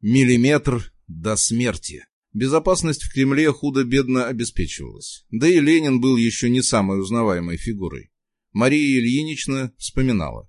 Миллиметр до смерти. Безопасность в Кремле худо-бедно обеспечивалась. Да и Ленин был еще не самой узнаваемой фигурой. Мария Ильинична вспоминала.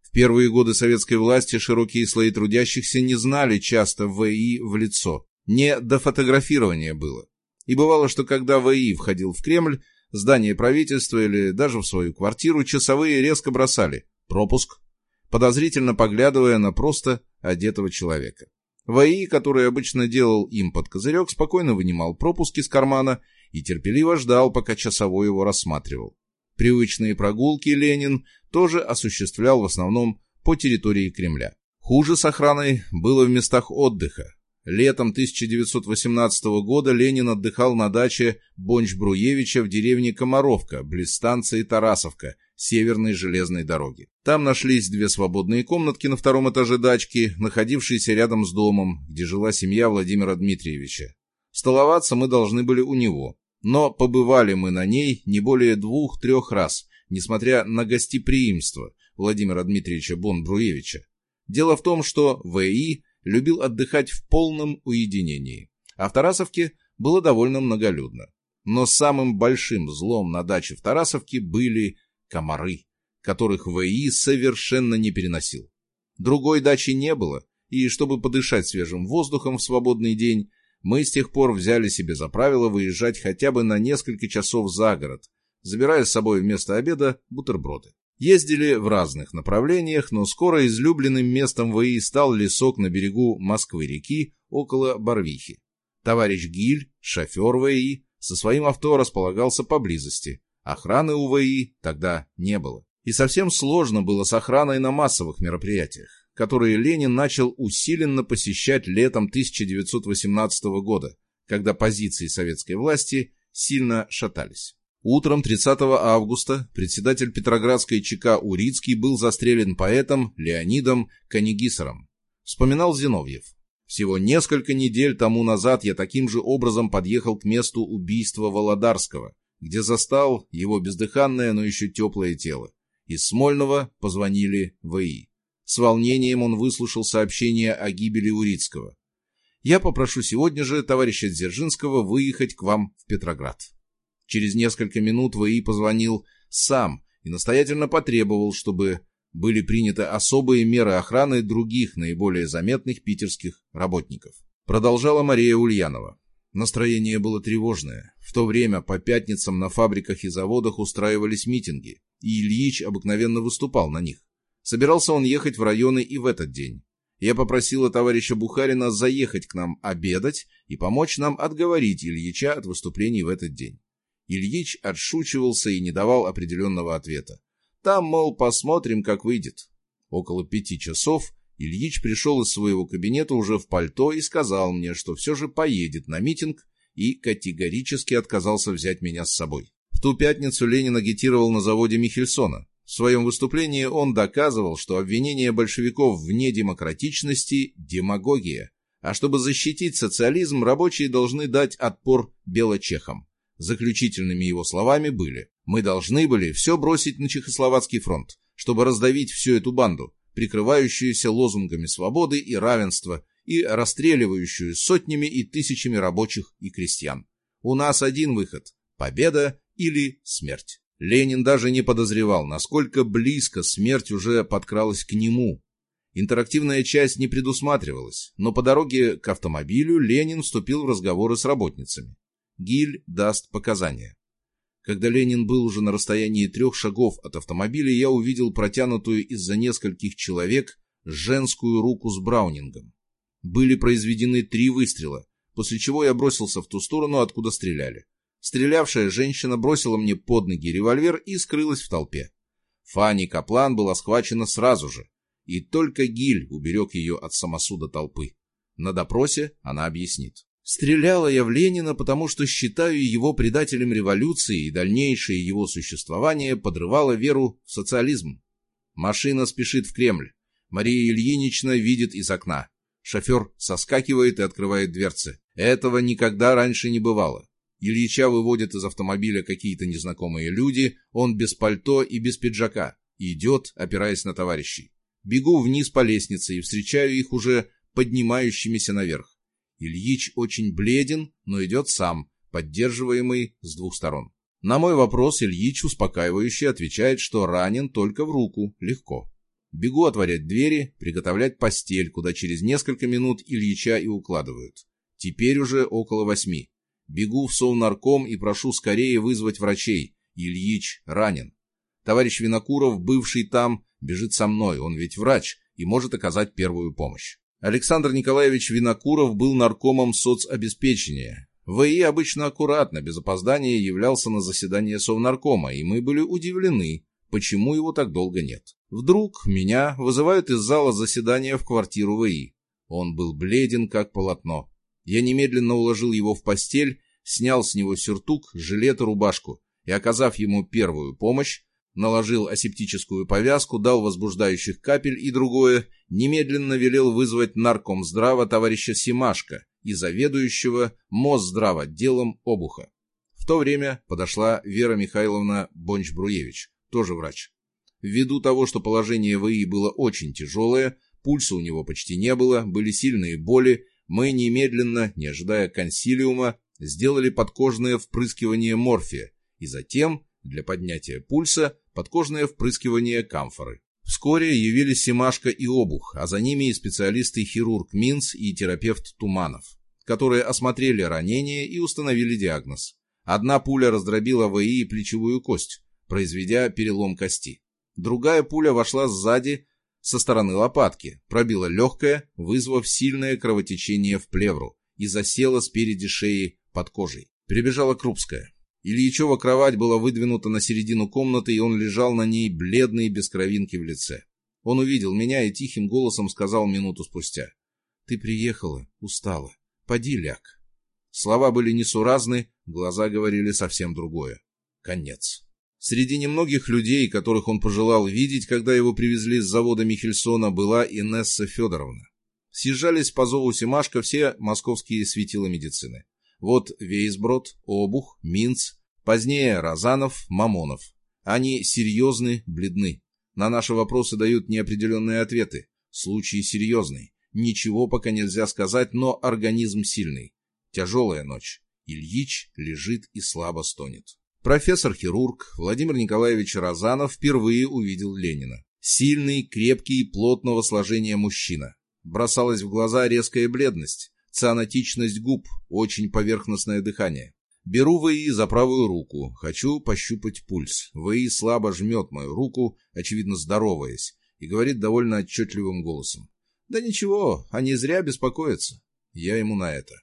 В первые годы советской власти широкие слои трудящихся не знали часто ВИ в лицо. Не до фотографирования было. И бывало, что когда ВИ входил в Кремль, здание правительства или даже в свою квартиру, часовые резко бросали «пропуск», подозрительно поглядывая на просто одетого человека. ВИ, который обычно делал им под козырек, спокойно вынимал пропуск из кармана и терпеливо ждал, пока часовой его рассматривал. Привычные прогулки Ленин тоже осуществлял в основном по территории Кремля. Хуже с охраной было в местах отдыха. Летом 1918 года Ленин отдыхал на даче Бонч-Бруевича в деревне Комаровка, близ станции Тарасовка, Северной железной дороги. Там нашлись две свободные комнатки на втором этаже дачки, находившиеся рядом с домом, где жила семья Владимира Дмитриевича. Столоваться мы должны были у него, но побывали мы на ней не более двух-трех раз, несмотря на гостеприимство Владимира Дмитриевича Бон-Бруевича. Дело в том, что В.И. любил отдыхать в полном уединении, а в Тарасовке было довольно многолюдно. Но самым большим злом на даче в Тарасовке были комары, которых ВИ совершенно не переносил. Другой дачи не было, и чтобы подышать свежим воздухом в свободный день, мы с тех пор взяли себе за правило выезжать хотя бы на несколько часов за город, забирая с собой вместо обеда бутерброды. Ездили в разных направлениях, но скоро излюбленным местом ВИ стал лесок на берегу Москвы-реки около Барвихи. Товарищ Гиль, шофер ВИ, со своим авто располагался поблизости, Охраны у ВИ тогда не было. И совсем сложно было с охраной на массовых мероприятиях, которые Ленин начал усиленно посещать летом 1918 года, когда позиции советской власти сильно шатались. Утром 30 августа председатель Петроградской ЧК Урицкий был застрелен поэтом Леонидом Канегисером. Вспоминал Зиновьев. Всего несколько недель тому назад я таким же образом подъехал к месту убийства Володарского – где застал его бездыханное, но еще теплое тело. Из Смольного позвонили в ИИ. С волнением он выслушал сообщение о гибели Урицкого. «Я попрошу сегодня же товарища Дзержинского выехать к вам в Петроград». Через несколько минут ВИ позвонил сам и настоятельно потребовал, чтобы были приняты особые меры охраны других наиболее заметных питерских работников. Продолжала Мария Ульянова. Настроение было тревожное. В то время по пятницам на фабриках и заводах устраивались митинги, и Ильич обыкновенно выступал на них. Собирался он ехать в районы и в этот день. Я попросила товарища Бухарина заехать к нам обедать и помочь нам отговорить Ильича от выступлений в этот день. Ильич отшучивался и не давал определенного ответа. Там, мол, посмотрим, как выйдет. Около пяти часов Ильич пришел из своего кабинета уже в пальто и сказал мне, что все же поедет на митинг и категорически отказался взять меня с собой. В ту пятницу Ленин агитировал на заводе Михельсона. В своем выступлении он доказывал, что обвинение большевиков в недемократичности – демагогия, а чтобы защитить социализм, рабочие должны дать отпор белочехам. Заключительными его словами были «Мы должны были все бросить на Чехословацкий фронт, чтобы раздавить всю эту банду, прикрывающуюся лозунгами свободы и равенства и расстреливающую сотнями и тысячами рабочих и крестьян. У нас один выход – победа или смерть. Ленин даже не подозревал, насколько близко смерть уже подкралась к нему. Интерактивная часть не предусматривалась, но по дороге к автомобилю Ленин вступил в разговоры с работницами. Гиль даст показания. Когда Ленин был уже на расстоянии трех шагов от автомобиля, я увидел протянутую из-за нескольких человек женскую руку с браунингом. Были произведены три выстрела, после чего я бросился в ту сторону, откуда стреляли. Стрелявшая женщина бросила мне под ноги револьвер и скрылась в толпе. Фанни Каплан была схвачена сразу же, и только Гиль уберег ее от самосуда толпы. На допросе она объяснит. Стреляла я в Ленина, потому что считаю его предателем революции, и дальнейшее его существование подрывало веру в социализм. Машина спешит в Кремль. Мария Ильинична видит из окна. Шофер соскакивает и открывает дверцы. Этого никогда раньше не бывало. Ильича выводят из автомобиля какие-то незнакомые люди, он без пальто и без пиджака. Идет, опираясь на товарищей. Бегу вниз по лестнице и встречаю их уже поднимающимися наверх. Ильич очень бледен, но идет сам, поддерживаемый с двух сторон. На мой вопрос Ильич успокаивающе отвечает, что ранен только в руку, легко. Бегу отворять двери, приготовлять постель, куда через несколько минут Ильича и укладывают. Теперь уже около восьми. Бегу в Совнарком и прошу скорее вызвать врачей. Ильич ранен. Товарищ Винокуров, бывший там, бежит со мной, он ведь врач и может оказать первую помощь. Александр Николаевич Винокуров был наркомом соцобеспечения. ВИ обычно аккуратно, без опоздания являлся на заседание Совнаркома, и мы были удивлены, почему его так долго нет. Вдруг меня вызывают из зала заседания в квартиру ВИ. Он был бледен, как полотно. Я немедленно уложил его в постель, снял с него сюртук, жилет и рубашку, и, оказав ему первую помощь, наложил асептическую повязку, дал возбуждающих капель и другое, немедленно велел вызвать наркомздрава товарища Семашко и заведующего Мосздравотделом Обуха. В то время подошла Вера Михайловна Бонч-Бруевич, тоже врач. Ввиду того, что положение ВИ было очень тяжелое, пульса у него почти не было, были сильные боли, мы немедленно, не ожидая консилиума, сделали подкожное впрыскивание морфия и затем, для поднятия пульса, подкожное впрыскивание камфоры. Вскоре явились Семашко и Обух, а за ними и специалисты-хирург Минц и терапевт Туманов, которые осмотрели ранение и установили диагноз. Одна пуля раздробила ВИ и плечевую кость, произведя перелом кости. Другая пуля вошла сзади со стороны лопатки, пробила легкое, вызвав сильное кровотечение в плевру и засела спереди шеи под кожей. Прибежала Крупская. Ильичева кровать была выдвинута на середину комнаты, и он лежал на ней, бледный, без кровинки в лице. Он увидел меня и тихим голосом сказал минуту спустя. «Ты приехала, устала. Поди ляг». Слова были несуразны, глаза говорили совсем другое. Конец. Среди немногих людей, которых он пожелал видеть, когда его привезли с завода Михельсона, была Инесса Федоровна. Съезжались по зову Семашко все московские светила медицины. Вот Вейсброд, Обух, Минц, позднее Розанов, Мамонов. Они серьезны, бледны. На наши вопросы дают неопределенные ответы. Случай серьезный. Ничего пока нельзя сказать, но организм сильный. Тяжелая ночь. Ильич лежит и слабо стонет. Профессор-хирург Владимир Николаевич Розанов впервые увидел Ленина. Сильный, крепкий, плотного сложения мужчина. Бросалась в глаза резкая бледность. Цианотичность губ, очень поверхностное дыхание. Беру ВИ за правую руку, хочу пощупать пульс. ВИ слабо жмет мою руку, очевидно здороваясь, и говорит довольно отчетливым голосом. «Да ничего, они зря беспокоятся». Я ему на это.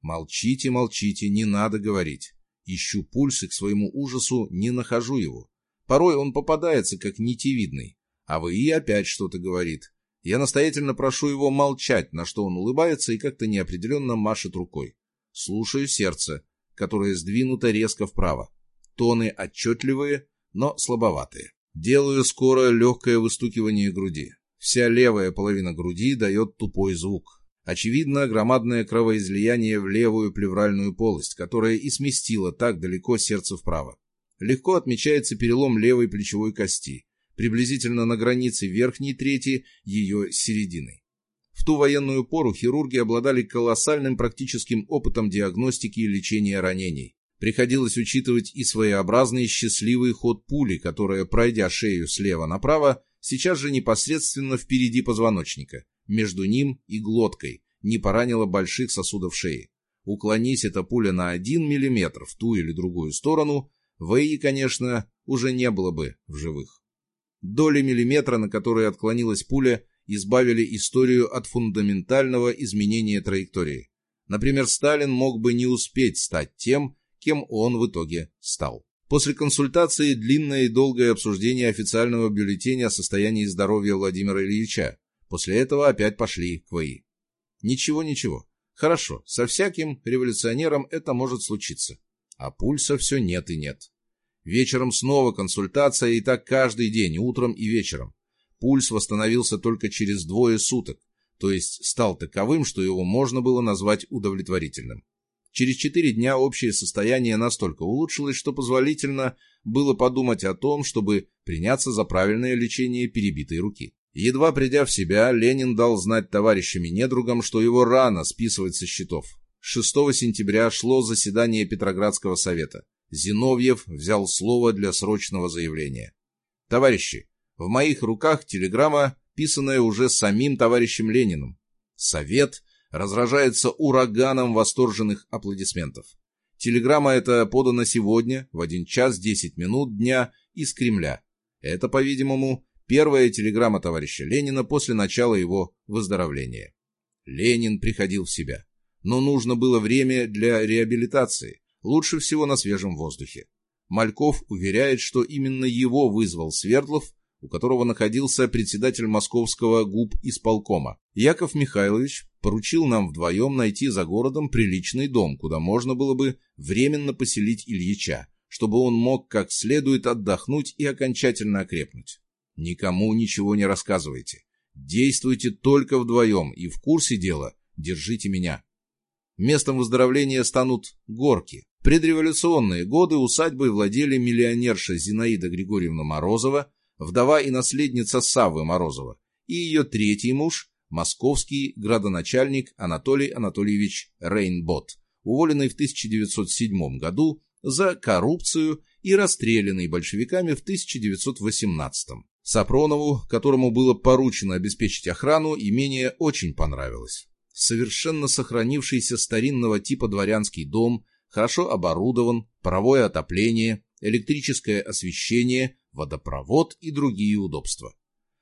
«Молчите, молчите, не надо говорить». Ищу пульс и к своему ужасу не нахожу его. Порой он попадается как нитевидный. А ВИ опять что-то говорит. Я настоятельно прошу его молчать, на что он улыбается и как-то неопределенно машет рукой. Слушаю сердце, которое сдвинуто резко вправо. Тоны отчетливые, но слабоватые. Делаю скоро легкое выстукивание груди. Вся левая половина груди дает тупой звук. Очевидно, громадное кровоизлияние в левую плевральную полость, которая и сместила так далеко сердце вправо. Легко отмечается перелом левой плечевой кости приблизительно на границе верхней трети ее середины. В ту военную пору хирурги обладали колоссальным практическим опытом диагностики и лечения ранений. Приходилось учитывать и своеобразный счастливый ход пули, которая, пройдя шею слева направо, сейчас же непосредственно впереди позвоночника, между ним и глоткой, не поранила больших сосудов шеи. Уклонись эта пуля на 1 мм в ту или другую сторону, Вэи, конечно, уже не было бы в живых. Доли миллиметра, на которые отклонилась пуля, избавили историю от фундаментального изменения траектории. Например, Сталин мог бы не успеть стать тем, кем он в итоге стал. После консультации длинное и долгое обсуждение официального бюллетеня о состоянии здоровья Владимира Ильича. После этого опять пошли к ВИ. Ничего-ничего. Хорошо, со всяким революционером это может случиться. А пульса все нет и нет. Вечером снова консультация, и так каждый день, утром и вечером. Пульс восстановился только через двое суток, то есть стал таковым, что его можно было назвать удовлетворительным. Через четыре дня общее состояние настолько улучшилось, что позволительно было подумать о том, чтобы приняться за правильное лечение перебитой руки. Едва придя в себя, Ленин дал знать товарищам и недругам, что его рано списывать со счетов. 6 сентября шло заседание Петроградского совета. Зиновьев взял слово для срочного заявления. «Товарищи, в моих руках телеграмма, писанная уже самим товарищем Лениным. Совет разражается ураганом восторженных аплодисментов. Телеграмма эта подана сегодня в 1 час 10 минут дня из Кремля. Это, по-видимому, первая телеграмма товарища Ленина после начала его выздоровления. Ленин приходил в себя. Но нужно было время для реабилитации, лучше всего на свежем воздухе. Мальков уверяет, что именно его вызвал Свердлов у которого находился председатель московского губ исполкома. Яков Михайлович поручил нам вдвоем найти за городом приличный дом, куда можно было бы временно поселить Ильича, чтобы он мог как следует отдохнуть и окончательно окрепнуть. Никому ничего не рассказывайте. Действуйте только вдвоем и в курсе дела держите меня. Местом выздоровления станут горки. Предреволюционные годы усадьбой владели миллионерша Зинаида Григорьевна Морозова, вдова и наследница Саввы Морозова, и ее третий муж, московский градоначальник Анатолий Анатольевич Рейнбот, уволенный в 1907 году за коррупцию и расстрелянный большевиками в 1918. Сапронову, которому было поручено обеспечить охрану, имение очень понравилось. Совершенно сохранившийся старинного типа дворянский дом, хорошо оборудован, паровое отопление, электрическое освещение, водопровод и другие удобства.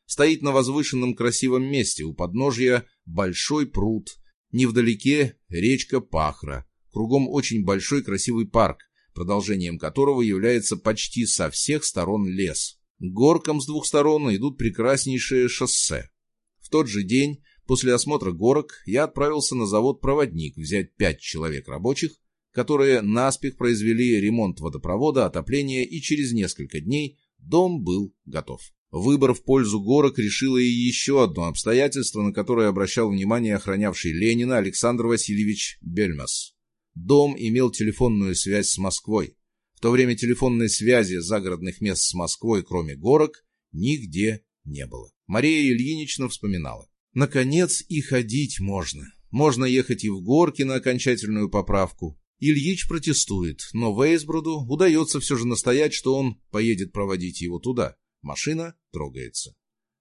Стоит на возвышенном красивом месте у подножья большой пруд, невдалеке речка Пахра, кругом очень большой красивый парк, продолжением которого является почти со всех сторон лес. горкам с двух сторон идут прекраснейшие шоссе. В тот же день, после осмотра горок, я отправился на завод-проводник взять пять человек рабочих, которые наспех произвели ремонт водопровода, отопления и через несколько дней Дом был готов. Выбор в пользу горок решило и еще одно обстоятельство, на которое обращал внимание охранявший Ленина Александр Васильевич Бельмас. Дом имел телефонную связь с Москвой. В то время телефонной связи загородных мест с Москвой, кроме горок, нигде не было. Мария Ильинична вспоминала. Наконец и ходить можно. Можно ехать и в горки на окончательную поправку. Ильич протестует, но Вейсброду удается все же настоять, что он поедет проводить его туда. Машина трогается.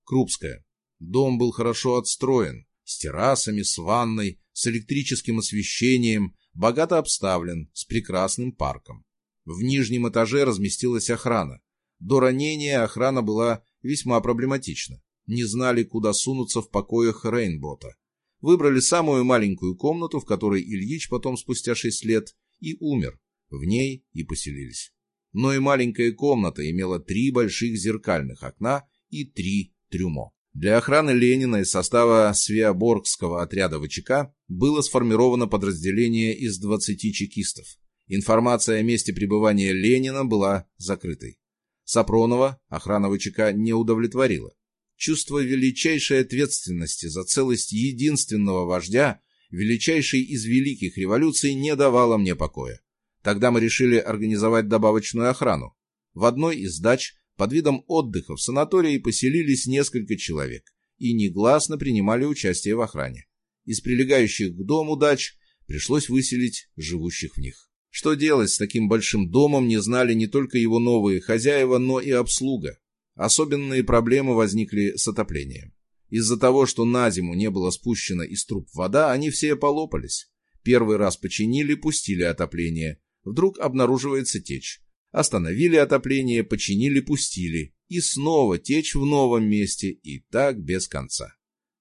Крупская. Дом был хорошо отстроен, с террасами, с ванной, с электрическим освещением, богато обставлен, с прекрасным парком. В нижнем этаже разместилась охрана. До ранения охрана была весьма проблематична. Не знали, куда сунуться в покоях Рейнбота выбрали самую маленькую комнату, в которой Ильич потом спустя шесть лет и умер. В ней и поселились. Но и маленькая комната имела три больших зеркальных окна и три трюмо. Для охраны Ленина из состава Свеоборгского отряда ВЧК было сформировано подразделение из 20 чекистов. Информация о месте пребывания Ленина была закрытой. Сапронова охрана ВЧК не удовлетворила. Чувство величайшей ответственности за целость единственного вождя, величайшей из великих революций, не давало мне покоя. Тогда мы решили организовать добавочную охрану. В одной из дач под видом отдыха в санатории поселились несколько человек и негласно принимали участие в охране. Из прилегающих к дому дач пришлось выселить живущих в них. Что делать с таким большим домом не знали не только его новые хозяева, но и обслуга. Особенные проблемы возникли с отоплением. Из-за того, что на зиму не было спущено из труб вода, они все полопались. Первый раз починили, пустили отопление. Вдруг обнаруживается течь. Остановили отопление, починили, пустили. И снова течь в новом месте, и так без конца.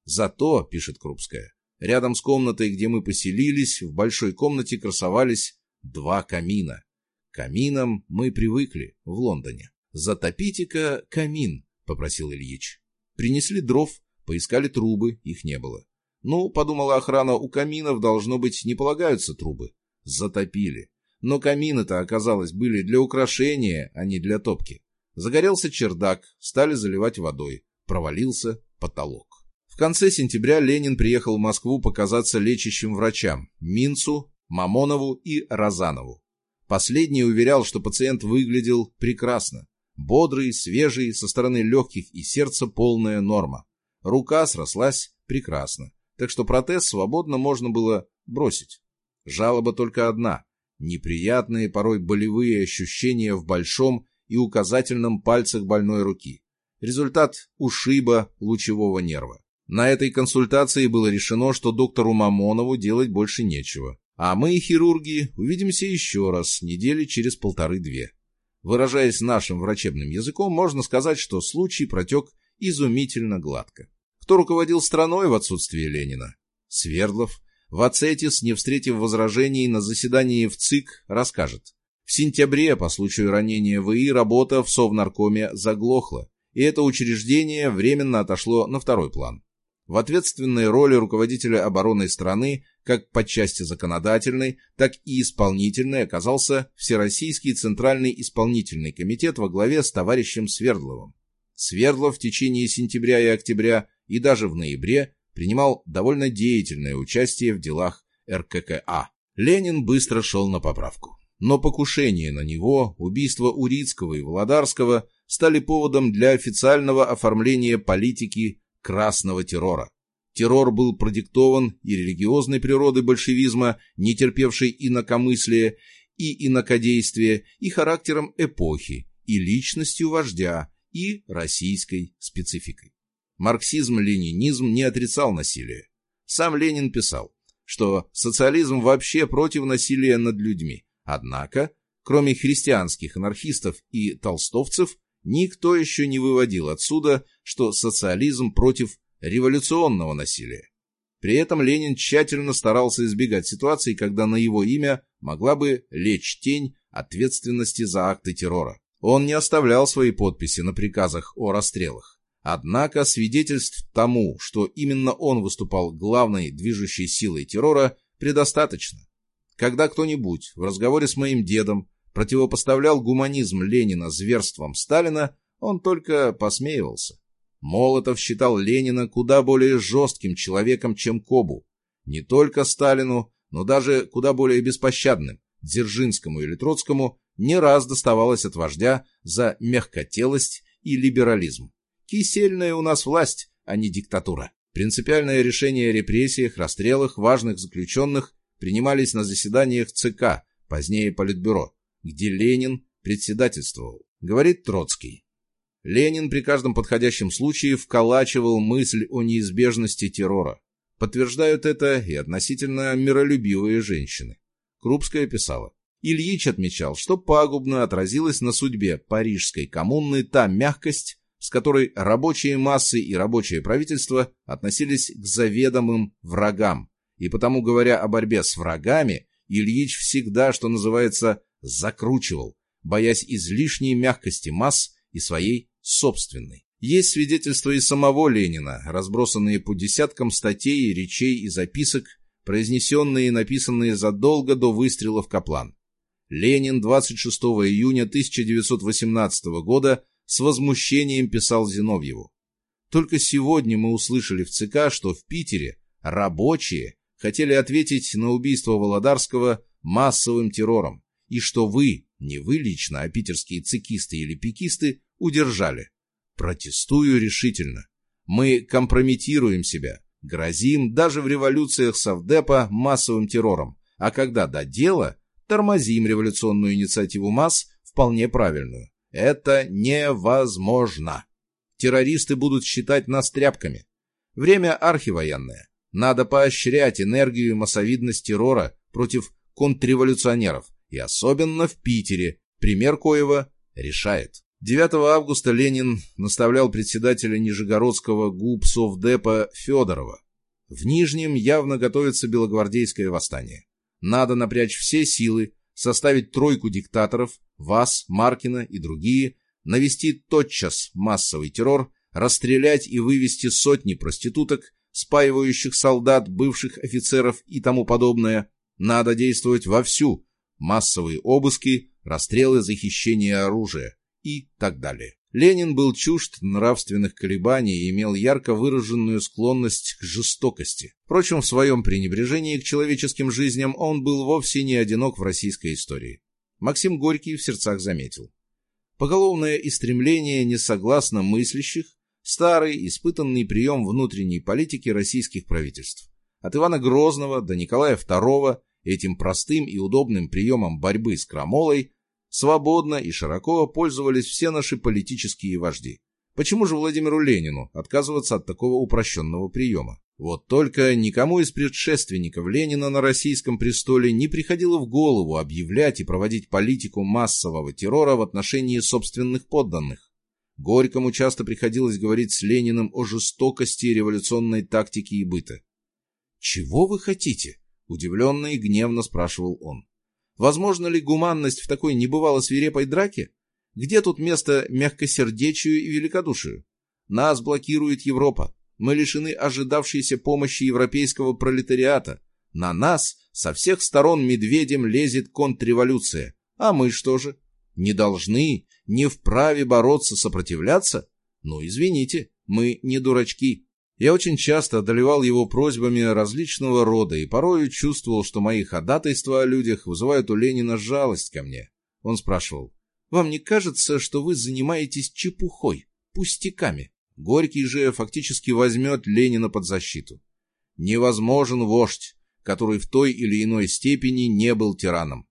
Зато, пишет Крупская, рядом с комнатой, где мы поселились, в большой комнате красовались два камина. К каминам мы привыкли в Лондоне. «Затопите-ка камин», — попросил Ильич. Принесли дров, поискали трубы, их не было. Ну, подумала охрана, у каминов, должно быть, не полагаются трубы. Затопили. Но камины-то, оказалось, были для украшения, а не для топки. Загорелся чердак, стали заливать водой. Провалился потолок. В конце сентября Ленин приехал в Москву показаться лечащим врачам Минцу, Мамонову и Розанову. Последний уверял, что пациент выглядел прекрасно. Бодрый, свежий, со стороны легких и сердца полная норма. Рука срослась прекрасно, так что протез свободно можно было бросить. Жалоба только одна – неприятные, порой болевые ощущения в большом и указательном пальцах больной руки. Результат – ушиба лучевого нерва. На этой консультации было решено, что доктору Мамонову делать больше нечего. А мы, хирурги, увидимся еще раз недели через полторы-две. Выражаясь нашим врачебным языком, можно сказать, что случай протек изумительно гладко. Кто руководил страной в отсутствие Ленина? Свердлов. Вацетис, не встретив возражений на заседании в ЦИК, расскажет. В сентябре по случаю ранения ВИ работа в Совнаркоме заглохла, и это учреждение временно отошло на второй план. В ответственной роли руководителя обороны страны, как по части законодательной, так и исполнительной, оказался Всероссийский Центральный исполнительный комитет во главе с товарищем Свердловым. Свердлов в течение сентября и октября и даже в ноябре принимал довольно деятельное участие в делах РККА. Ленин быстро шел на поправку. Но покушение на него, убийство Урицкого и Володарского стали поводом для официального оформления политики красного террора. Террор был продиктован и религиозной природой большевизма, не терпевшей инакомыслия и инакодействия, и характером эпохи, и личностью вождя, и российской спецификой. Марксизм-ленинизм не отрицал насилие. Сам Ленин писал, что социализм вообще против насилия над людьми. Однако, кроме христианских анархистов и толстовцев, никто еще не выводил отсюда, что социализм против революционного насилия. При этом Ленин тщательно старался избегать ситуаций, когда на его имя могла бы лечь тень ответственности за акты террора. Он не оставлял свои подписи на приказах о расстрелах. Однако свидетельств тому, что именно он выступал главной движущей силой террора, предостаточно. Когда кто-нибудь в разговоре с моим дедом противопоставлял гуманизм Ленина зверствам Сталина, он только посмеивался. Молотов считал Ленина куда более жестким человеком, чем Кобу. Не только Сталину, но даже куда более беспощадным. Дзержинскому или Троцкому не раз доставалось от вождя за мягкотелость и либерализм. Кисельная у нас власть, а не диктатура. Принципиальное решение о репрессиях, расстрелах важных заключенных принимались на заседаниях ЦК, позднее Политбюро, где Ленин председательствовал, говорит Троцкий. Ленин при каждом подходящем случае вколачивал мысль о неизбежности террора. Подтверждают это и относительно миролюбивые женщины. Крупская писала. Ильич отмечал, что пагубно отразилась на судьбе парижской коммуны та мягкость, с которой рабочие массы и рабочее правительство относились к заведомым врагам. И потому, говоря о борьбе с врагами, Ильич всегда, что называется, закручивал, боясь излишней мягкости масс и своей собственной. Есть свидетельства и самого Ленина, разбросанные по десяткам статей, речей и записок, произнесенные и написанные задолго до выстрела в Каплан. Ленин 26 июня 1918 года с возмущением писал Зиновьеву. Только сегодня мы услышали в ЦК, что в Питере рабочие хотели ответить на убийство Володарского массовым террором, и что вы, не вы лично, а питерские цикисты или пикисты, удержали. Протестую решительно. Мы компрометируем себя, грозим даже в революциях Совдепа массовым террором, а когда до дела, тормозим революционную инициативу масс, вполне правильную. Это невозможно. Террористы будут считать нас тряпками. Время архивоенное. Надо поощрять энергию и массовидность террора против контрреволюционеров, и особенно в Питере. Пример Коева решает. 9 августа Ленин наставлял председателя Нижегородского ГУП Совдепа Федорова. В Нижнем явно готовится белогвардейское восстание. Надо напрячь все силы, составить тройку диктаторов, вас, Маркина и другие, навести тотчас массовый террор, расстрелять и вывести сотни проституток, спаивающих солдат, бывших офицеров и тому подобное. Надо действовать вовсю. Массовые обыски, расстрелы за хищение оружия и так далее. Ленин был чужд нравственных колебаний и имел ярко выраженную склонность к жестокости. Впрочем, в своем пренебрежении к человеческим жизням он был вовсе не одинок в российской истории. Максим Горький в сердцах заметил. Поголовное истремление несогласно мыслящих Старый, испытанный прием внутренней политики российских правительств. От Ивана Грозного до Николая II этим простым и удобным приемом борьбы с крамолой свободно и широко пользовались все наши политические вожди. Почему же Владимиру Ленину отказываться от такого упрощенного приема? Вот только никому из предшественников Ленина на российском престоле не приходило в голову объявлять и проводить политику массового террора в отношении собственных подданных. Горькому часто приходилось говорить с Лениным о жестокости революционной тактики и быта. «Чего вы хотите?» – удивленно и гневно спрашивал он. «Возможно ли гуманность в такой небывало свирепой драке? Где тут место мягкосердечию и великодушию? Нас блокирует Европа. Мы лишены ожидавшейся помощи европейского пролетариата. На нас со всех сторон медведем лезет контрреволюция. А мы что же? Не должны, не вправе бороться, сопротивляться? Ну, извините, мы не дурачки. Я очень часто одолевал его просьбами различного рода и порою чувствовал, что мои ходатайства о людях вызывают у Ленина жалость ко мне. Он спрашивал, «Вам не кажется, что вы занимаетесь чепухой, пустяками?» Горький же фактически возьмет Ленина под защиту. Невозможен вождь, который в той или иной степени не был тираном.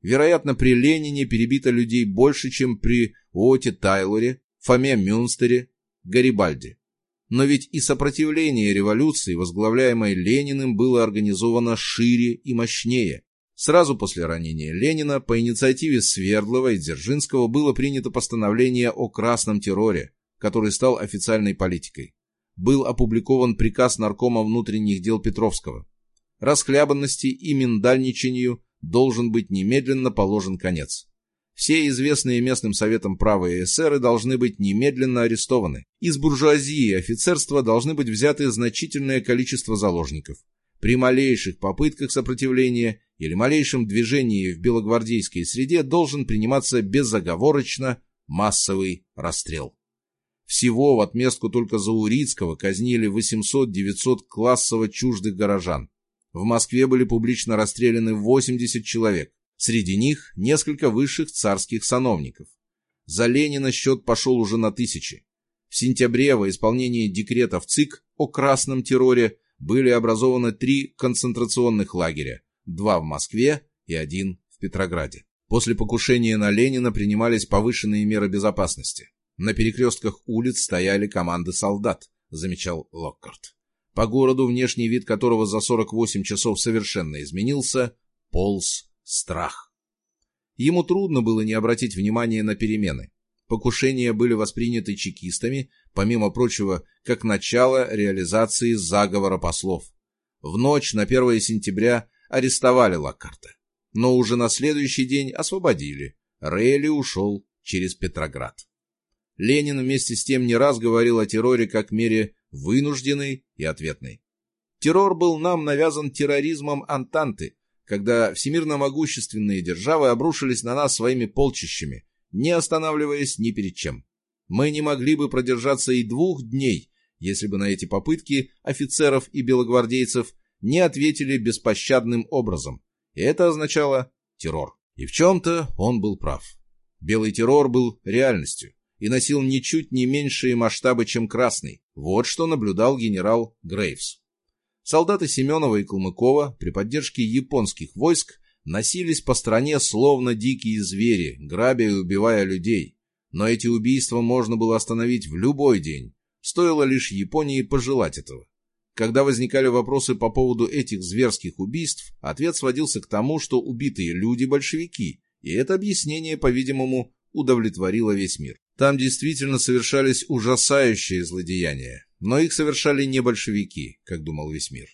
Вероятно, при Ленине перебито людей больше, чем при Оте Тайлоре, Фоме Мюнстере, Гарибальде. Но ведь и сопротивление революции, возглавляемой Лениным, было организовано шире и мощнее. Сразу после ранения Ленина по инициативе Свердлова и Дзержинского было принято постановление о красном терроре, который стал официальной политикой. Был опубликован приказ Наркома внутренних дел Петровского. Расхлябанности и миндальничанию должен быть немедленно положен конец. Все известные местным советом правые эсеры должны быть немедленно арестованы. Из буржуазии и офицерства должны быть взяты значительное количество заложников. При малейших попытках сопротивления или малейшем движении в белогвардейской среде должен приниматься безоговорочно массовый расстрел. Всего в отместку только за Урицкого казнили 800-900 классово чуждых горожан. В Москве были публично расстреляны 80 человек. Среди них несколько высших царских сановников. За Ленина счет пошел уже на тысячи. В сентябре во исполнении декрета в ЦИК о красном терроре были образованы три концентрационных лагеря, два в Москве и один в Петрограде. После покушения на Ленина принимались повышенные меры безопасности. На перекрестках улиц стояли команды солдат, замечал Локкарт. По городу, внешний вид которого за 48 часов совершенно изменился, полз страх. Ему трудно было не обратить внимания на перемены. Покушения были восприняты чекистами, помимо прочего, как начало реализации заговора послов. В ночь на 1 сентября арестовали Лаккарта, но уже на следующий день освободили. Рейли ушел через Петроград. Ленин вместе с тем не раз говорил о терроре как мере вынужденной и ответной. Террор был нам навязан терроризмом Антанты, когда всемирно могущественные державы обрушились на нас своими полчищами, не останавливаясь ни перед чем. Мы не могли бы продержаться и двух дней, если бы на эти попытки офицеров и белогвардейцев не ответили беспощадным образом. И это означало террор. И в чем-то он был прав. Белый террор был реальностью и носил ничуть не меньшие масштабы, чем красный. Вот что наблюдал генерал Грейвс. Солдаты Семенова и Калмыкова при поддержке японских войск носились по стране словно дикие звери, грабя и убивая людей. Но эти убийства можно было остановить в любой день. Стоило лишь Японии пожелать этого. Когда возникали вопросы по поводу этих зверских убийств, ответ сводился к тому, что убитые люди – большевики, и это объяснение, по-видимому, удовлетворило весь мир. Там действительно совершались ужасающие злодеяния. Но их совершали не большевики, как думал весь мир.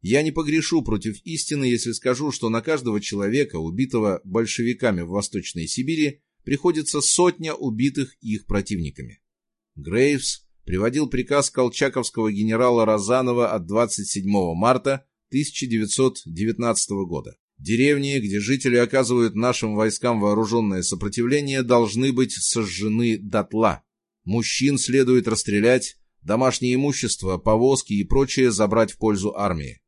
Я не погрешу против истины, если скажу, что на каждого человека, убитого большевиками в Восточной Сибири, приходится сотня убитых их противниками. Грейвс приводил приказ колчаковского генерала Розанова от 27 марта 1919 года. Деревни, где жители оказывают нашим войскам вооруженное сопротивление, должны быть сожжены дотла. Мужчин следует расстрелять, домашнее имущество, повозки и прочее забрать в пользу армии.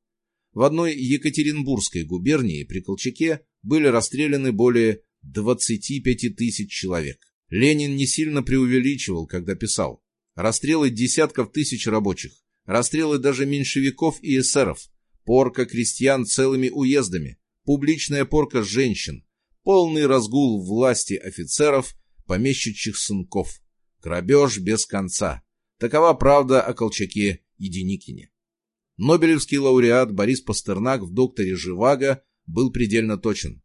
В одной Екатеринбургской губернии при Колчаке были расстреляны более 25 тысяч человек. Ленин не сильно преувеличивал, когда писал расстрелы десятков тысяч рабочих, расстрелы даже меньшевиков и эсеров, порка крестьян целыми уездами, публичная порка женщин, полный разгул власти офицеров, помещичьих сынков, грабеж без конца. Такова правда о Колчаке и Деникине. Нобелевский лауреат Борис Пастернак в «Докторе Живаго» был предельно точен.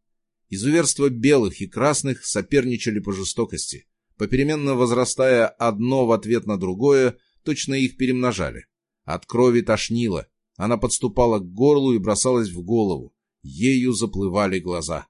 Изуверства белых и красных соперничали по жестокости, попеременно возрастая одно в ответ на другое, точно их перемножали. От крови тошнило, она подступала к горлу и бросалась в голову, ею заплывали глаза.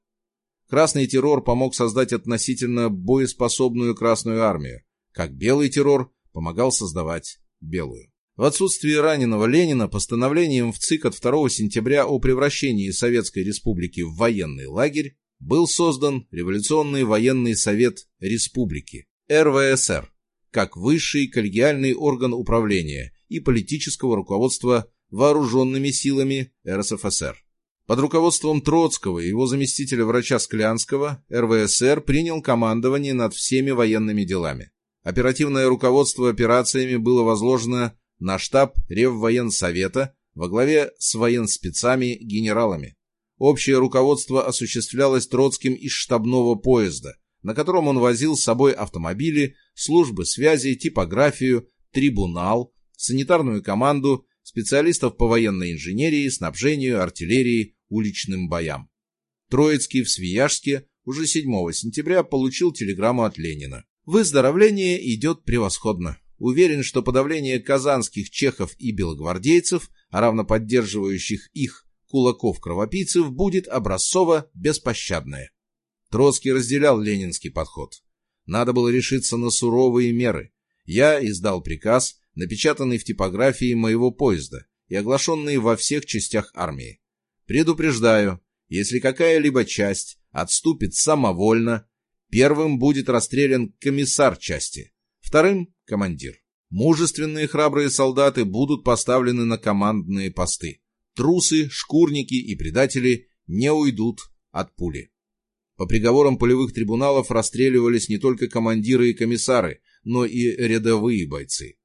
Красный террор помог создать относительно боеспособную Красную армию, как белый террор помогал создавать белую. В отсутствие раненого Ленина постановлением в ЦИК от 2 сентября о превращении Советской Республики в военный лагерь был создан Революционный военный совет Республики, РВСР, как высший коллегиальный орган управления и политического руководства вооруженными силами РСФСР. Под руководством Троцкого и его заместителя врача Склянского РВСР принял командование над всеми военными делами. Оперативное руководство операциями было возложено на штаб Реввоенсовета во главе с военспецами-генералами. Общее руководство осуществлялось Троцким из штабного поезда, на котором он возил с собой автомобили, службы связи, типографию, трибунал, санитарную команду, специалистов по военной инженерии, снабжению, артиллерии, уличным боям. Троицкий в Свияжске уже 7 сентября получил телеграмму от Ленина. Выздоровление идет превосходно. Уверен, что подавление казанских чехов и белогвардейцев, а равно поддерживающих их кулаков-кровопийцев, будет образцово-беспощадное. Троцкий разделял ленинский подход. Надо было решиться на суровые меры. Я издал приказ, напечатанный в типографии моего поезда и оглашенный во всех частях армии. Предупреждаю, если какая-либо часть отступит самовольно, первым будет расстрелян комиссар части, вторым – командир. Мужественные храбрые солдаты будут поставлены на командные посты. Трусы, шкурники и предатели не уйдут от пули. По приговорам полевых трибуналов расстреливались не только командиры и комиссары, но и рядовые бойцы.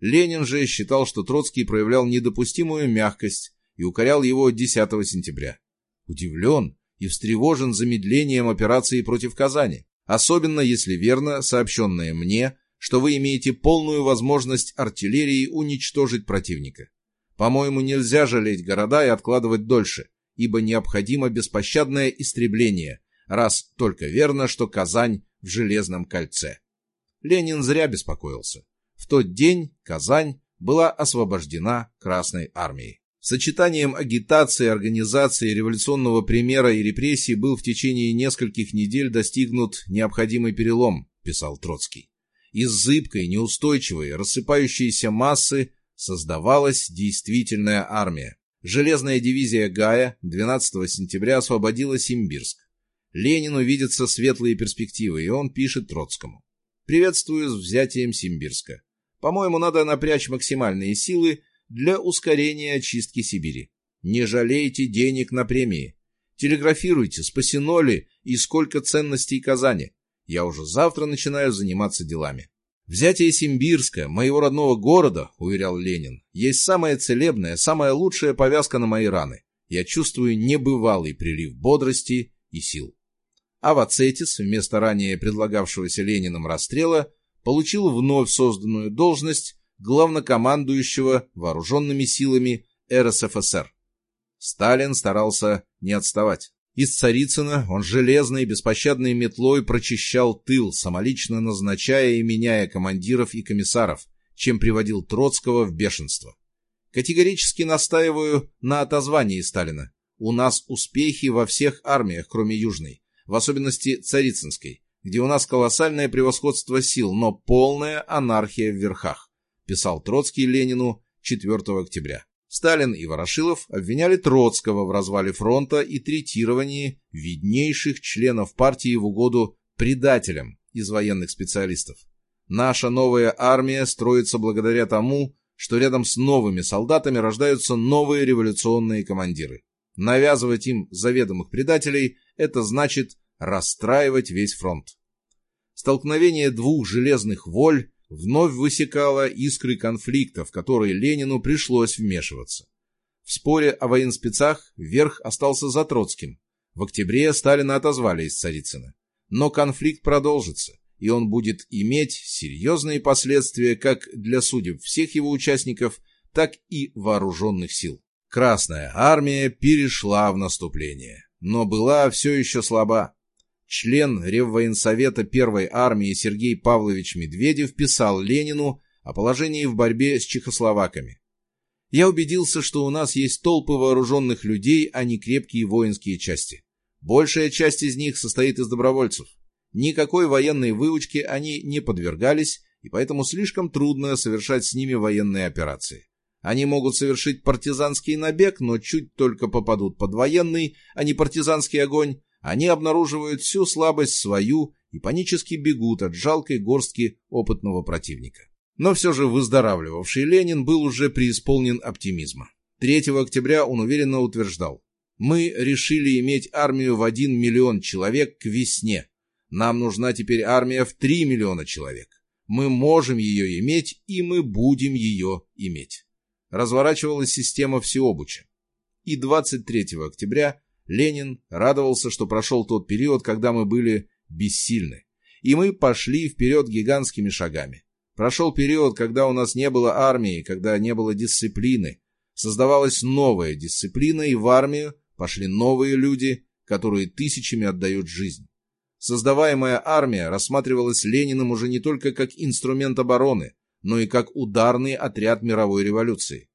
Ленин же считал, что Троцкий проявлял недопустимую мягкость и укорял его 10 сентября. Удивлен и встревожен замедлением операции против Казани, особенно если верно сообщенное мне, что вы имеете полную возможность артиллерии уничтожить противника. По-моему, нельзя жалеть города и откладывать дольше, ибо необходимо беспощадное истребление, раз только верно, что Казань в железном кольце. Ленин зря беспокоился. В тот день Казань была освобождена Красной армией. Сочетанием агитации, организации, революционного примера и репрессий был в течение нескольких недель достигнут необходимый перелом, писал Троцкий. Из зыбкой, неустойчивой, рассыпающейся массы создавалась действительная армия. Железная дивизия Гая 12 сентября освободила Симбирск. Ленину видятся светлые перспективы, и он пишет Троцкому. «Приветствую с взятием Симбирска. По-моему, надо напрячь максимальные силы для ускорения очистки Сибири. Не жалейте денег на премии. Телеграфируйте, спасено ли и сколько ценностей Казани. Я уже завтра начинаю заниматься делами. «Взятие Симбирска, моего родного города, — уверял Ленин, — есть самая целебная, самая лучшая повязка на мои раны. Я чувствую небывалый прилив бодрости и сил». А Вацетис, вместо ранее предлагавшегося Лениным расстрела, получил вновь созданную должность главнокомандующего вооруженными силами РСФСР. Сталин старался не отставать. Из Царицына он железной беспощадной метлой прочищал тыл, самолично назначая и меняя командиров и комиссаров, чем приводил Троцкого в бешенство. Категорически настаиваю на отозвании Сталина. У нас успехи во всех армиях, кроме Южной, в особенности Царицынской где у нас колоссальное превосходство сил, но полная анархия в верхах, писал Троцкий Ленину 4 октября. Сталин и Ворошилов обвиняли Троцкого в развале фронта и третировании виднейших членов партии в угоду предателям из военных специалистов. Наша новая армия строится благодаря тому, что рядом с новыми солдатами рождаются новые революционные командиры. Навязывать им заведомых предателей – это значит расстраивать весь фронт. Столкновение двух железных воль вновь высекала искры конфликта, в который Ленину пришлось вмешиваться. В споре о военспецах верх остался за Троцким. В октябре Сталина отозвали из Царицына. Но конфликт продолжится, и он будет иметь серьезные последствия как для судеб всех его участников, так и вооруженных сил. Красная армия перешла в наступление, но была все еще слаба. Член Реввоенсовета Первой армии Сергей Павлович Медведев писал Ленину о положении в борьбе с чехословаками. Я убедился, что у нас есть толпы вооруженных людей, а не крепкие воинские части. Большая часть из них состоит из добровольцев. Никакой военной выучки они не подвергались, и поэтому слишком трудно совершать с ними военные операции. Они могут совершить партизанский набег, но чуть только попадут под военный, а не партизанский огонь, они обнаруживают всю слабость свою и панически бегут от жалкой горстки опытного противника. Но все же выздоравливавший Ленин был уже преисполнен оптимизма. 3 октября он уверенно утверждал, «Мы решили иметь армию в 1 миллион человек к весне. Нам нужна теперь армия в 3 миллиона человек. Мы можем ее иметь, и мы будем ее иметь». Разворачивалась система всеобуча. И 23 октября Ленин радовался, что прошел тот период, когда мы были бессильны. И мы пошли вперед гигантскими шагами. Прошел период, когда у нас не было армии, когда не было дисциплины. Создавалась новая дисциплина, и в армию пошли новые люди, которые тысячами отдают жизнь. Создаваемая армия рассматривалась Лениным уже не только как инструмент обороны, но и как ударный отряд мировой революции.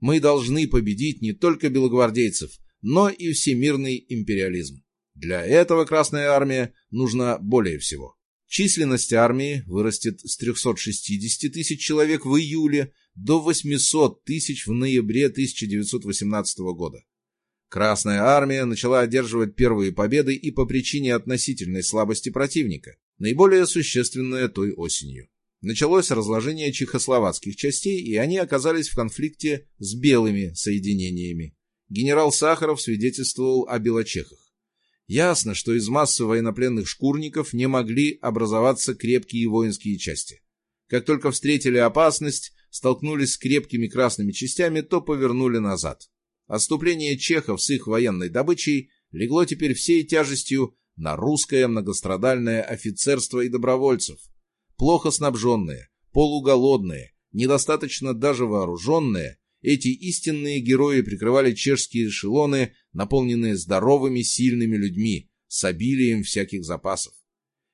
Мы должны победить не только белогвардейцев, но и всемирный империализм. Для этого Красная Армия нужна более всего. Численность армии вырастет с 360 тысяч человек в июле до 800 тысяч в ноябре 1918 года. Красная армия начала одерживать первые победы и по причине относительной слабости противника, наиболее существенное той осенью. Началось разложение чехословацких частей, и они оказались в конфликте с белыми соединениями. Генерал Сахаров свидетельствовал о белочехах. Ясно, что из массы военнопленных шкурников не могли образоваться крепкие воинские части. Как только встретили опасность, столкнулись с крепкими красными частями, то повернули назад. Отступление чехов с их военной добычей легло теперь всей тяжестью на русское многострадальное офицерство и добровольцев. Плохо снабженные, полуголодные, недостаточно даже вооруженные, эти истинные герои прикрывали чешские эшелоны, наполненные здоровыми, сильными людьми, с обилием всяких запасов.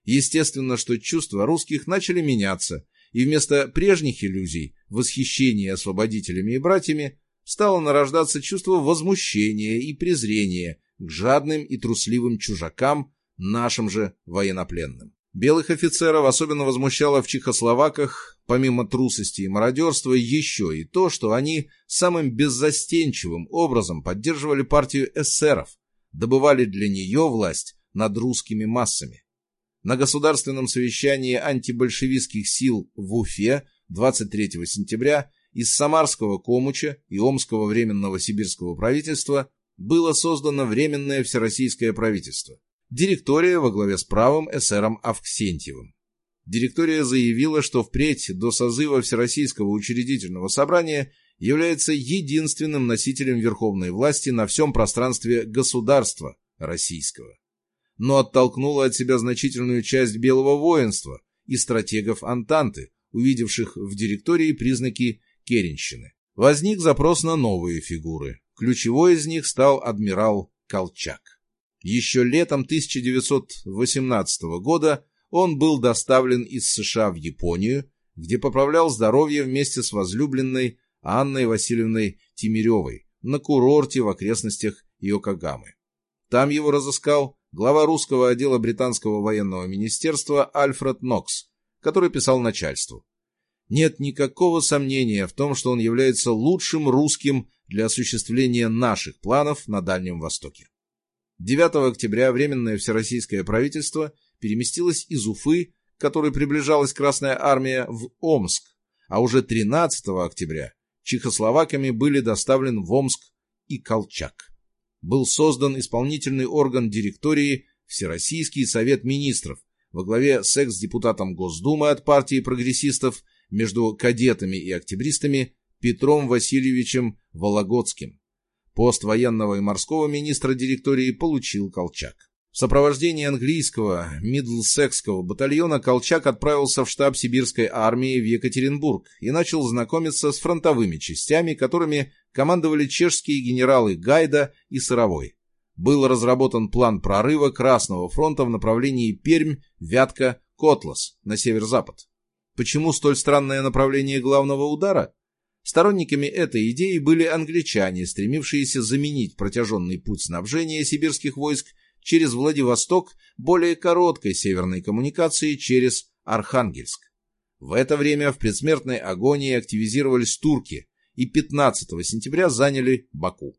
Естественно, что чувства русских начали меняться, и вместо прежних иллюзий, восхищения освободителями и братьями, стало нарождаться чувство возмущения и презрения к жадным и трусливым чужакам, нашим же военнопленным. Белых офицеров особенно возмущало в чехословаках, помимо трусости и мародерства, еще и то, что они самым беззастенчивым образом поддерживали партию эсеров, добывали для нее власть над русскими массами. На государственном совещании антибольшевистских сил в Уфе 23 сентября из Самарского Комуча и Омского Временного Сибирского правительства было создано Временное Всероссийское правительство – Директория во главе с правым эсером Авксентьевым. Директория заявила, что впредь до созыва Всероссийского учредительного собрания является единственным носителем верховной власти на всем пространстве государства российского. Но оттолкнула от себя значительную часть белого воинства и стратегов Антанты, увидевших в директории признаки керенщины. Возник запрос на новые фигуры. Ключевой из них стал адмирал Колчак. Еще летом 1918 года он был доставлен из США в Японию, где поправлял здоровье вместе с возлюбленной Анной Васильевной Тимиревой на курорте в окрестностях Йокогамы. Там его разыскал глава русского отдела британского военного министерства Альфред Нокс, который писал начальству. Нет никакого сомнения в том, что он является лучшим русским для осуществления наших планов на Дальнем Востоке. 9 октября Временное Всероссийское правительство переместилось из Уфы, к которой приближалась Красная Армия, в Омск, а уже 13 октября чехословаками были доставлены в Омск и Колчак. Был создан исполнительный орган директории Всероссийский совет министров, во главе с экс-депутатом Госдумы от партии прогрессистов между кадетами и октябристами Петром Васильевичем Вологодским. Пост военного и морского министра директории получил Колчак. В сопровождении английского Мидлсекского батальона Колчак отправился в штаб сибирской армии в Екатеринбург и начал знакомиться с фронтовыми частями, которыми командовали чешские генералы Гайда и Сыровой. Был разработан план прорыва Красного фронта в направлении Пермь, Вятка, Котлас на северо-запад. Почему столь странное направление главного удара? Сторонниками этой идеи были англичане, стремившиеся заменить протяженный путь снабжения сибирских войск через Владивосток более короткой северной коммуникации через Архангельск. В это время в предсмертной агонии активизировались турки и 15 сентября заняли Баку.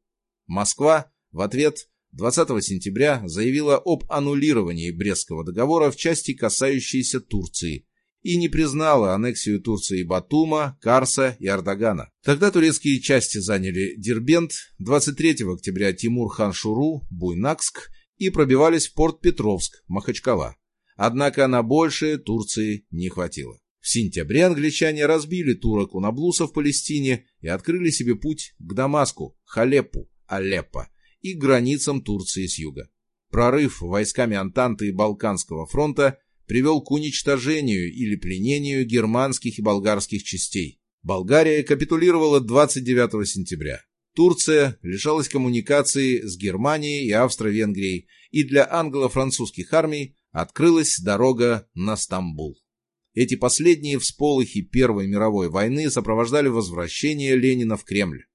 Москва в ответ 20 сентября заявила об аннулировании Брестского договора в части, касающейся Турции, и не признала аннексию Турции Батума, Карса и Ардагана. Тогда турецкие части заняли Дербент, 23 октября Тимур хан Шуру, Буйнакск и пробивались в порт Петровск, Махачкала. Однако на большее Турции не хватило. В сентябре англичане разбили турок у Наблуса в Палестине и открыли себе путь к Дамаску, Халеппу, Алеппо и границам Турции с юга. Прорыв войсками Антанты и Балканского фронта привел к уничтожению или пленению германских и болгарских частей. Болгария капитулировала 29 сентября. Турция лишалась коммуникации с Германией и Австро-Венгрией, и для англо-французских армий открылась дорога на Стамбул. Эти последние всполохи Первой мировой войны сопровождали возвращение Ленина в Кремль.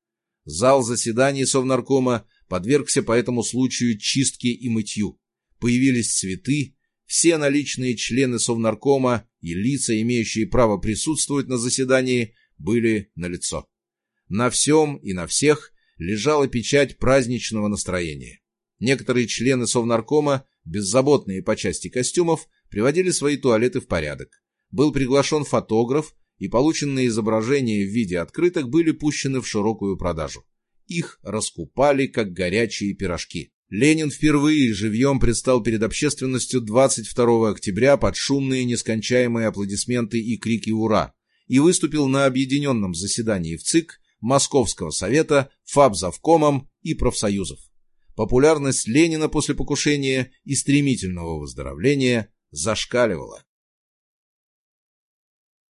Зал заседаний Совнаркома подвергся по этому случаю чистке и мытью. Появились цветы, все наличные члены Совнаркома и лица, имеющие право присутствовать на заседании, были налицо. На всем и на всех лежала печать праздничного настроения. Некоторые члены Совнаркома, беззаботные по части костюмов, приводили свои туалеты в порядок. Был приглашен фотограф, и полученные изображения в виде открыток были пущены в широкую продажу. Их раскупали, как горячие пирожки. Ленин впервые живьем предстал перед общественностью 22 октября под шумные нескончаемые аплодисменты и крики «Ура!» и выступил на объединенном заседании в ЦИК, Московского совета, ФАБ-завкомом и профсоюзов. Популярность Ленина после покушения и стремительного выздоровления зашкаливала.